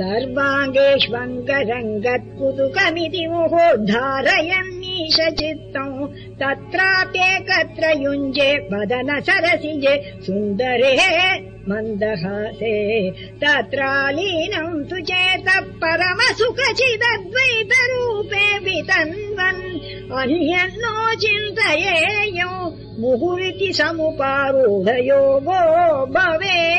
सर्वाङ्गेष्वङ्गरङ्गत्कुतुकमिति मुहोद्धारयन्नीश चित्तम् तत्राप्येकत्र युञ्जे वदन सरसिजे सुन्दरे मन्दहासे। तत्रालीनम् तु चेतः परमसुखचिदद्वैतरूपे वितन्वन्। अन्यन्नो चिन्तयेयौ मुहुरिति समुपारूढयो गो भवेत्।